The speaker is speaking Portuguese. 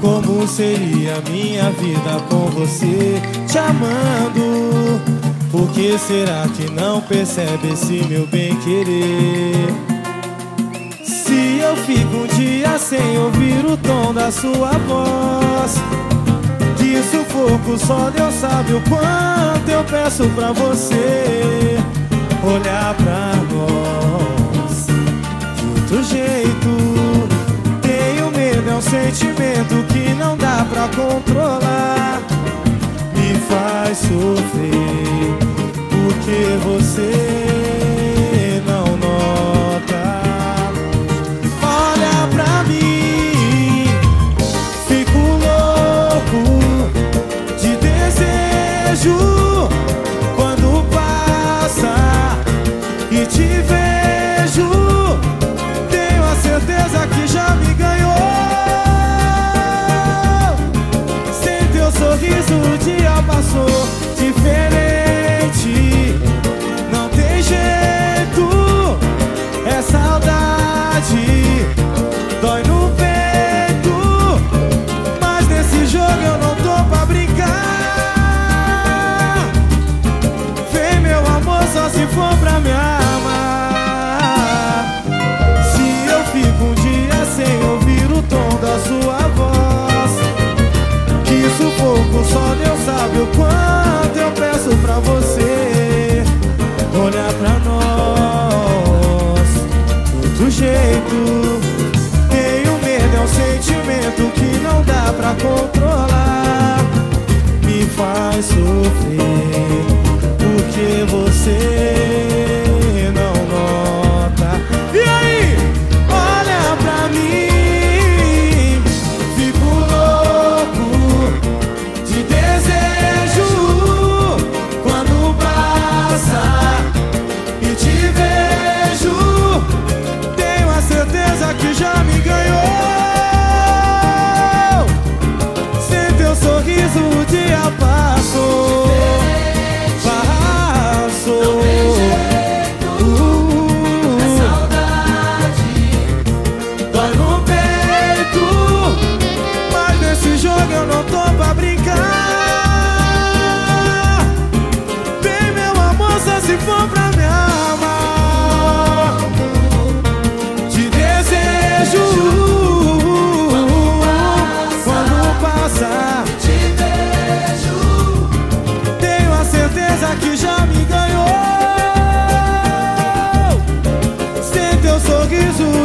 Como seria minha vida com você te amando? Por que será que não percebe esse meu bem querer? Se eu fico um dia sem ouvir o tom da sua voz Que sufoco só Deus sabe o quanto eu peço pra você Olhar pra nós de outro jeito é um sentimento que não dá pra controlar. Me faz sofrer Porque você não nota. Olha pra mim Fico louco de desejo sorriso o dia passou jeito desejo quando passar. Tenho a certeza que já me ganhou. Sem teu sorriso